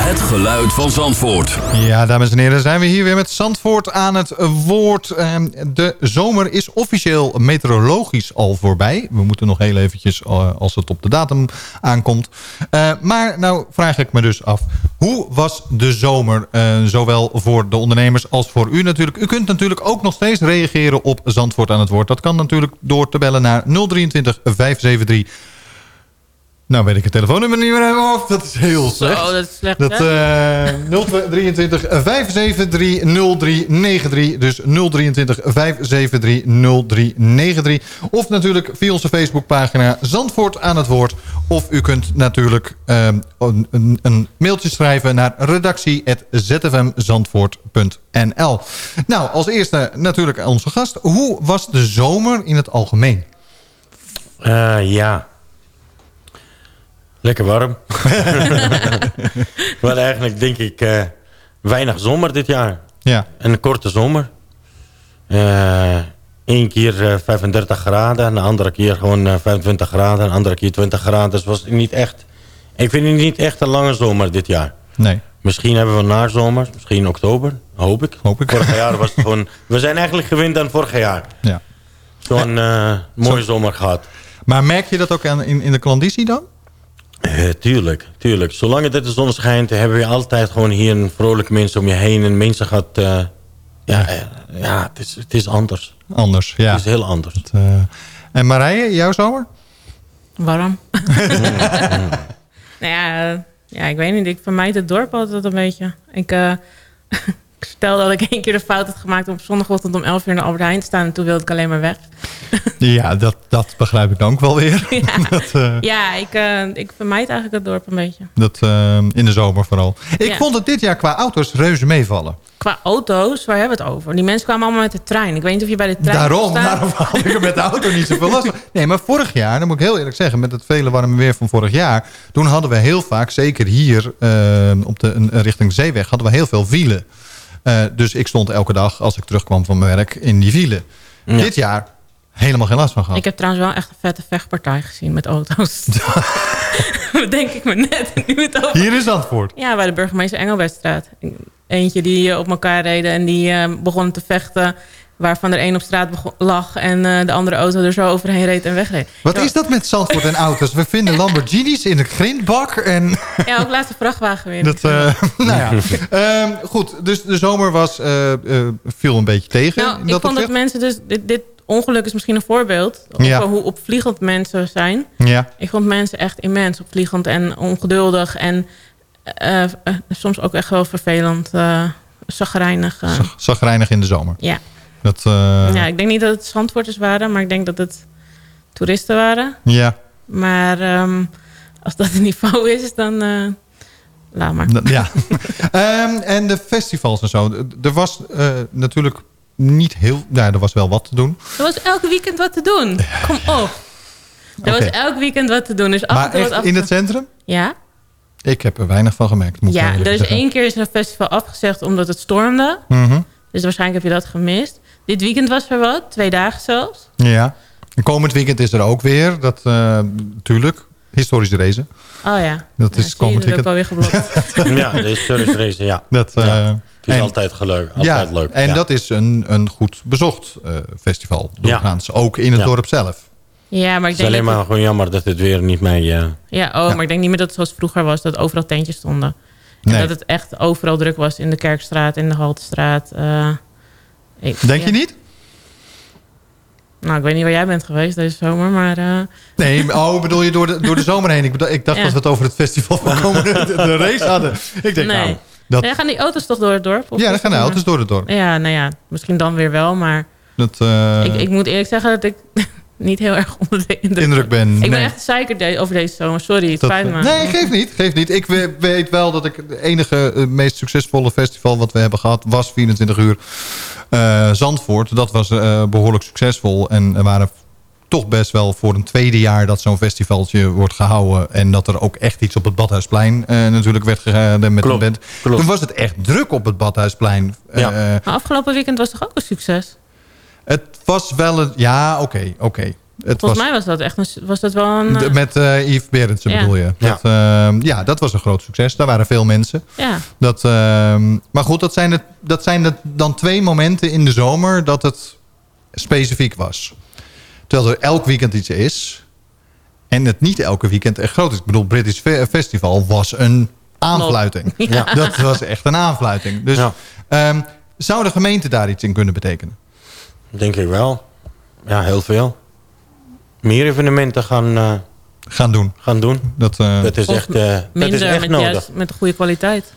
Het geluid van Zandvoort. Ja, dames en heren, zijn we hier weer met Zandvoort aan het woord. Ehm, De zomer is officieel meteorologisch al voorbij. We moeten nog heel eventjes eh, als het op de datum aankomt. Eh, maar nou vraag ik me dus af, hoe was de zomer? eh, zowel voor de ondernemers als voor u natuurlijk. U kunt natuurlijk ook nog steeds reageren op Zandvoort aan het woord. Dat kan natuurlijk door te bellen naar 023 573 nou weet ik het telefoonnummer niet meer helemaal af. Dat is heel slecht. Zo, dat is slecht, Dat, hè? eh 023 573 0393. Dus 023 573 0393. Of natuurlijk via onze Facebookpagina Zandvoort aan het woord. Of u kunt natuurlijk ehm, een, een, een mailtje schrijven naar redactie.zfmzandvoort.nl Nou, als eerste natuurlijk onze gast. Hoe was de zomer in het algemeen? Eh, ja. Lekker warm. maar eigenlijk denk ik eh, weinig zomer dit jaar. Ja. Een korte zomer. Eén keer eh, 35 graden, een andere keer gewoon eh, 25 graden, een andere keer 20 graden. Dus het was niet echt... Ik vind het niet echt een lange zomer dit jaar. Nee. Misschien hebben we een nazomer, misschien oktober, hoop ik. Hoop ik. Vorig jaar was het gewoon... We zijn eigenlijk gewend aan vorig jaar. Ja. Zo'n eh, mooie zomer gehad. Maar merk je dat ook aan, in, in de klanditie dan? Eh, tuurlijk, tuurlijk. Zolang het de zon schijnt, hebben we altijd gewoon hier een vrolijk mensen om je heen. En mensen gaat... eh, ja, eh, ja het, is, het is anders. Anders, ja. Het is heel anders. Eh, en Marije, jouw zomer? Warm. nou ja, ja, ik weet niet. Ik vermijd het dorp altijd een beetje. Ik, vertelde dat ik één keer de fout had gemaakt... om zondagochtend om 11 uur in de Albert Heijn te staan... en toen wilde ik alleen maar weg. Ja, dat, dat begrijp ik dan ook wel weer. dat, eh, Ja, ik, eh, ik vermijd eigenlijk het dorp een beetje. dat, eh, in de zomer vooral. Ik Ja. vond het dit jaar qua auto's reuze meevallen. Qua auto's, waar hebben we het over? Die mensen kwamen allemaal met de trein. Ik weet niet of je bij de trein Daarom, daarom had ik er met de auto niet zoveel last van. Nee, maar vorig jaar, dan moet ik heel eerlijk zeggen... met het vele warme weer van vorig jaar... toen hadden we heel vaak, zeker hier op de, richting zeeweg... hadden we heel veel wielen. Eh, dus ik stond elke dag, als ik terugkwam van mijn werk... in die wielen. Dit jaar helemaal geen last van gehad. Ik heb trouwens wel echt een vette vechtpartij gezien met auto's. Denk ik me net. Nu het over... Hier is antwoord. Ja, bij de burgemeester Engelbertstraat. Eentje die op elkaar reden en die eh, begon te vechten. Waarvan er één op straat lag en eh, de andere auto er zo overheen reed en wegreed. Wat Ja, is dat met Zandvoort en auto's? We vinden Lamborghinis in de grindbak en... Ja, ook laatst de vrachtwagen weer. Dat, eh, nou ja, Ehm, goed. Dus de zomer was, eh, viel een beetje tegen. Nou, ik vond dat mensen dus... Dit, dit ongeluk is misschien een voorbeeld. Ja. Hoe opvliegend mensen zijn. Ja. Ik vond mensen echt immens opvliegend en ongeduldig. En soms ook echt wel vervelend. zagrijnig. eh. Zagrijnig in de zomer. ja. Dat, eh, Ja, ik denk niet dat het Zandvoorters waren, maar ik denk dat het toeristen waren. ja. Maar ehm, als dat het niveau is, dan eh, laat maar. Ja. Ehm, en de festivals en zo. Er was eh, natuurlijk niet heel... Ja, er was wel wat te doen. Er was elk weekend wat te doen. Kom op. Er was elk weekend wat te doen. Dus af en Maar toe wat echt af- in het centrum? Ja, Ik heb er weinig van gemerkt. Moet ja er is zeggen. één keer is een festival afgezegd omdat het stormde. Mhm. Dus waarschijnlijk heb je dat gemist. Dit weekend was er wat, twee dagen zelfs. Ja. En komend weekend is er ook weer. Dat, eh natuurlijk. Historische race. Oh ja. Dat Ja, is komend dat heb ik weekend. alweer geblokt. Ja, de service race, ja. Dat, eh, Het is en- altijd leuk. ja, Altijd leuk. en ja. dat is een, een goed bezocht eh, festival. Doorgaans. Ook in het Ja. dorp zelf. Ja, maar ik Het is denk alleen maar gewoon jammer dat het weer niet mee... Ja, oh, maar ik denk niet meer dat het zoals vroeger was, dat overal tentjes stonden. En Nee. dat het echt overal druk was in de Kerkstraat, in de Haltestraat. Ik- Denk ja. je niet? Nou, ik weet niet waar jij bent geweest deze zomer, maar... eh, Nee, oh, bedoel je door de, door de zomer heen? Ik, bedoel, ik dacht Ja. dat we het over het festival van komende de, de race hadden. Ik denk, nee. nou, dat, Nee, gaan die auto's toch door het dorp? Of ja, dan gaan de auto's door het dorp. Ja, nou ja, misschien dan weer wel, maar Dat, eh, ik, ik moet eerlijk zeggen dat ik niet heel erg onder de indruk, indruk ben. Ik ben echt zeker de- over deze zomer, sorry, het spijt me. Nee, geeft niet. Geeft niet. Ik we- weet wel dat ik het enige, eh, meest succesvolle festival wat we hebben gehad... was 24 uur eh, Zandvoort. Dat was eh, behoorlijk succesvol. En er waren toch best wel voor een tweede jaar dat zo'n festivaltje wordt gehouden. En dat er ook echt iets op het Badhuisplein eh, natuurlijk werd gedaan met Klopt, een band. klopt. Toen was het echt druk op het Badhuisplein. Ja. Maar afgelopen weekend was toch ook een succes? Het was wel een... Ja, oké, oké. Het Volgens was, mij was dat echt een, was dat wel een... de- eh, met eh, Yves Berendsen Ja. bedoel je? Ja. Dat, eh, ja, dat was een groot succes. Daar waren veel mensen. ja. Dat, ehm, maar goed, dat zijn, het, dat zijn het dan twee momenten in de zomer dat het specifiek was. Terwijl er elk weekend iets is. En het niet elke weekend echt groot is. Ik bedoel, British Fe- Festival was een aanfluiting. Ja. Dat was echt een aanfluiting. Dus Ja. ehm, zou de gemeente daar iets in kunnen betekenen? Denk ik wel. Ja, heel veel. Meer evenementen gaan, eh, Gaan doen. gaan doen. Dat, eh, Dat is echt, eh, dat is echt met, nodig. juist, met een goede kwaliteit.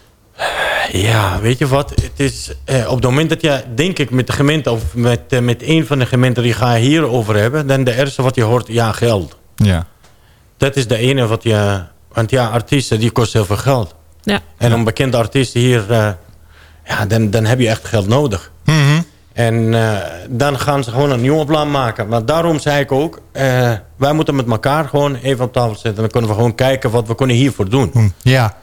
Ja, weet je wat? Het is, eh, op het moment dat je, denk ik, met de gemeente... of met, met een van de gemeenten die ga je hierover hebben... dan de eerste wat je hoort, ja, geld. ja. Dat is de ene wat je... Want ja, artiesten, die kosten heel veel geld. Ja. En een bekende artiest hier... eh, ja, dan, dan heb je echt geld nodig. Mhm. En eh, dan gaan ze gewoon een nieuwe plan maken. Maar daarom zei ik ook... eh, wij moeten met elkaar gewoon even op tafel zitten. Dan kunnen we gewoon kijken wat we kunnen hiervoor doen. Hm, Ja.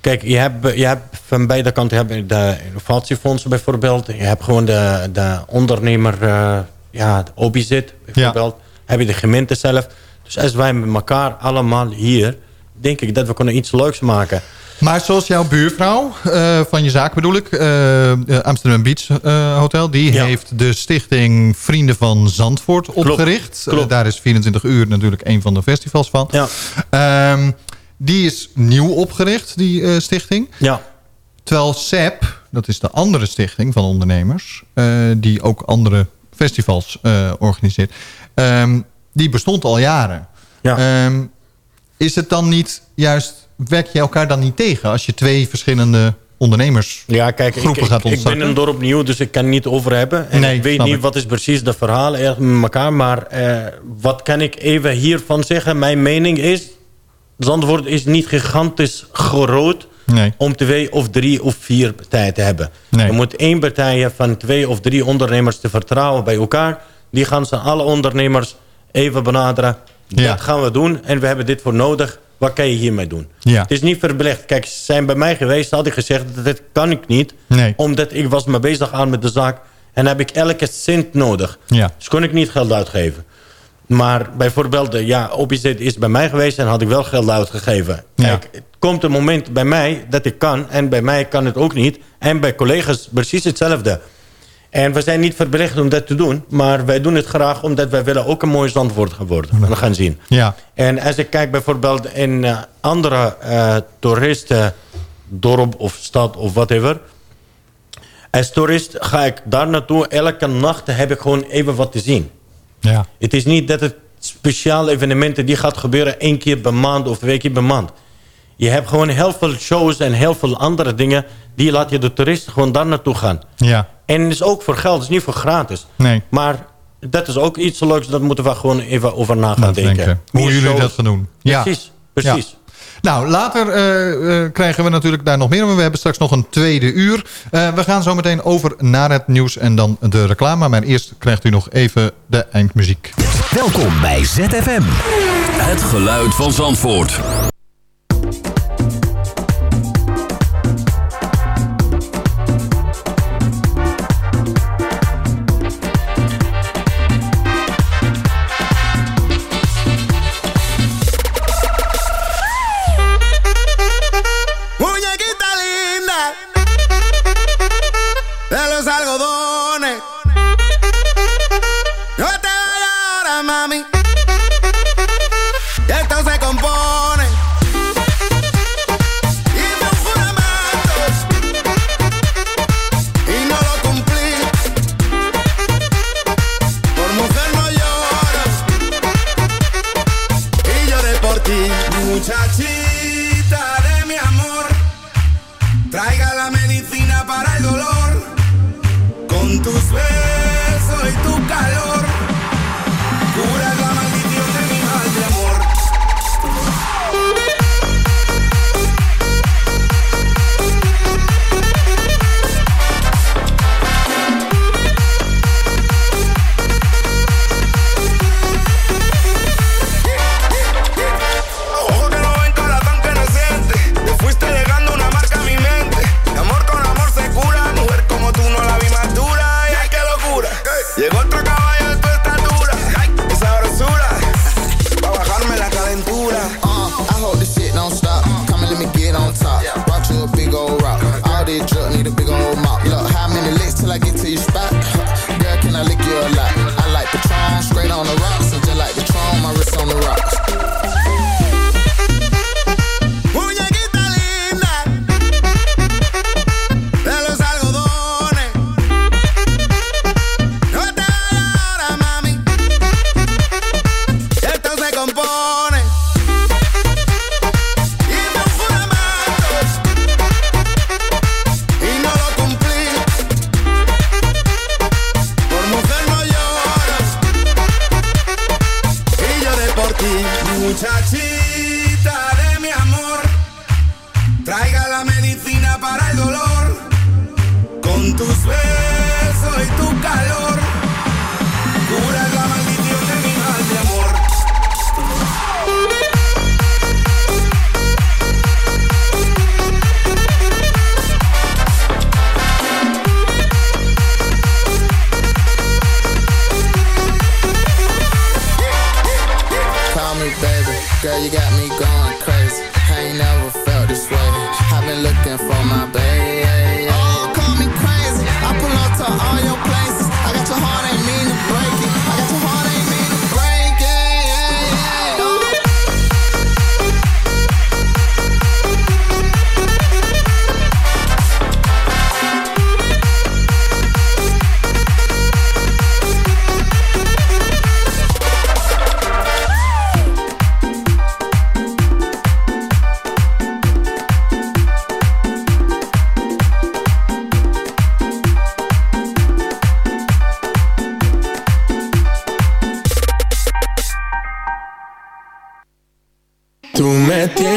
Kijk, je hebt, je hebt van beide kanten je hebt de innovatiefondsen bijvoorbeeld. Je hebt gewoon de, de ondernemer, eh ja, de Obizit bijvoorbeeld. Heb je de gemeente zelf. Dus als wij met elkaar allemaal hier... denk ik dat we kunnen iets leuks maken. Maar zoals jouw buurvrouw eh, van je zaak bedoel ik, eh, eh, Amsterdam Beach Hotel, die Ja. heeft de stichting Vrienden van Zandvoort opgericht. klopt. Daar is 24 uur natuurlijk een van de festivals van. Ja, Ehm, die is nieuw opgericht, die stichting. ja, Terwijl SEP, dat is de andere stichting van ondernemers... die ook andere festivals organiseert... ehm, die bestond al jaren. ja. Ehm, is het dan niet juist... werk je elkaar dan niet tegen... als je twee verschillende ondernemers... ja kijk, ik, gaat ik ben een dorp nieuw, dus ik kan niet over hebben. En Nee, ik weet niet ik. wat is precies de verhaal met elkaar. Maar eh, wat kan ik even hiervan zeggen? Mijn mening is... Zandvoort is niet gigantisch groot... Nee. om twee of drie of vier partijen te hebben. Nee. Je moet één partij van twee of drie ondernemers te vertrouwen bij elkaar. Die gaan ze alle ondernemers even benaderen. Ja. Dat gaan we doen en we hebben dit voor nodig. Wat kan je hiermee doen? Ja. Het is niet verbelegd. Kijk, ze zijn bij mij geweest, had ik gezegd... dat dit kan ik niet, Nee. omdat ik was me bezig aan met de zaak... en heb ik elke cent nodig. Ja. Dus kon ik niet geld uitgeven. Maar bijvoorbeeld, de, ja, OPZ is bij mij geweest en had ik wel geld uitgegeven. Ja. Kijk, het komt een moment bij mij dat ik kan en bij mij kan het ook niet. En bij collega's precies hetzelfde. En we zijn niet verplicht om dat te doen, maar wij doen het graag omdat wij willen ook een mooi Zandvoort gaan worden. We gaan zien. Ja. En als ik kijk bijvoorbeeld in eh, andere eh toeristen, dorp of stad of whatever. Als toerist ga ik daar naartoe. Elke nacht heb ik gewoon even wat te zien. Ja. Het is niet dat het speciale evenementen die gaat gebeuren één keer per maand of twee keer per maand. Je hebt gewoon heel veel shows en heel veel andere dingen. Die laat je de toeristen gewoon daar naartoe gaan. Ja. En het is ook voor geld, het is niet voor gratis. Nee. Maar dat is ook iets leuks, dat moeten we gewoon even over na gaan denken. denken. Hoe Meer jullie shows. dat gaan doen. Ja. Precies, precies. Ja. Nou, later eh, eh, krijgen we natuurlijk daar nog meer. Maar we hebben straks nog een tweede uur. Eh, we gaan zo meteen over naar het nieuws en dan de reclame. Maar eerst krijgt u nog even de eindmuziek. Welkom bij ZFM. Het geluid van Zandvoort. mommy.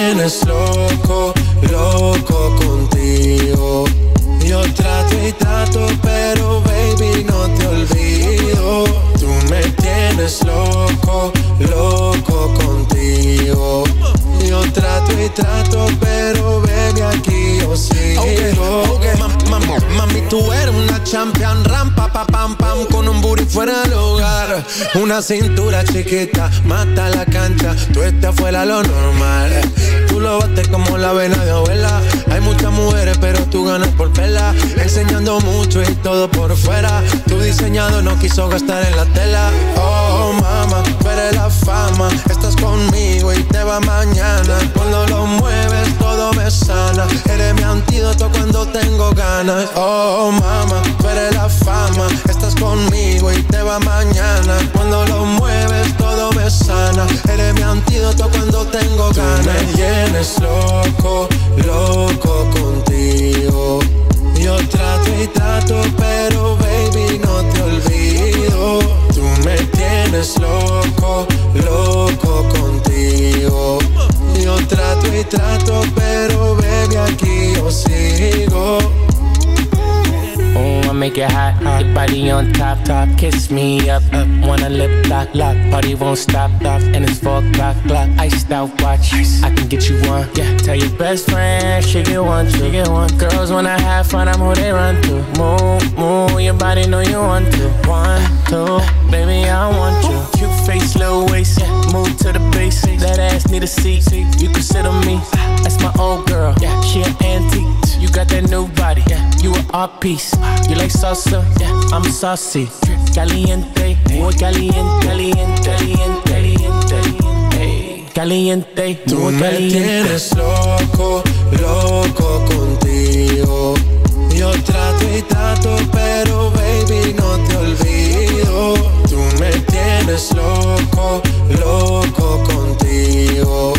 Me tienes loco, Una cintura chiquita, mata la cancha. Tú estás fuera lo normal. Tú lo bates como la vena de abuela. Hay muchas mujeres, pero tú ganas por pela. Enseñando mucho y todo por fuera. Tu diseñado no quiso gastar en la tela. Oh, mama, eres la fama. Estás conmigo y te va mañana. Cuando lo mueves, me sana. Eres mi antídoto cuando tengo ganas. Oh, mama, tú eres la fama. Estás conmigo y te va mañana. Cuando lo mueves, todo me sana. Eres mi antídoto cuando tengo ganas. Tú me llenes loco, loco contigo. Yo trato y trato, pero baby, no te olvido. Tú me tienes loco, loco contigo. Yo trato y trato, pero baby, aquí yo sigo. Top. Your body on top, top. Kiss me up, up. Wanna lip lock, lock. Party won't stop, stop. And it's four o'clock, clock. Iced out watch. I can get you one. Yeah, tell your best friend she get one, she get one. Girls wanna have fun, I'm who they run to. Move, move. Your body know you want to. One, two, baby I want you. Cute face, little waist. Yeah, move to the base. That ass need a seat. You can sit on me. Ah. That's my old girl. Yeah, she an antique. Got that new body. Yeah, you an art piece. You like salsa? Yeah, I'm saucy. Caliente, muy caliente, caliente, caliente, caliente. Caliente, Tú muy me tienes loco, loco contigo. Yo trato y trato, pero baby no te olvido. Tú me tienes loco, loco contigo.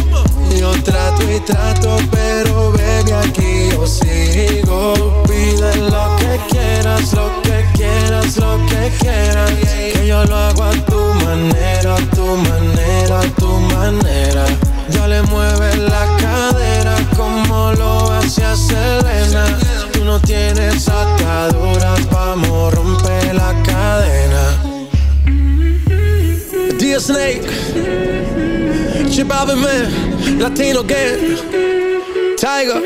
Yo trato y trato, pero baby aquí yo sigo. Pide lo que quieras, lo que quieras, lo que quieras. Que yo lo hago a tu manera, a tu manera, a tu manera. Dale, mueve la cadera como lo hacía Selena. Tú no tienes ataduras, vamos, rompe la cadena. Dear Snake, Chip Alvin Man, Latino Gang, Tiger.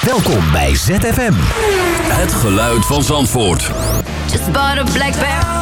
Welkom bij ZFM. Het geluid van Zandvoort. Just bought a black belt.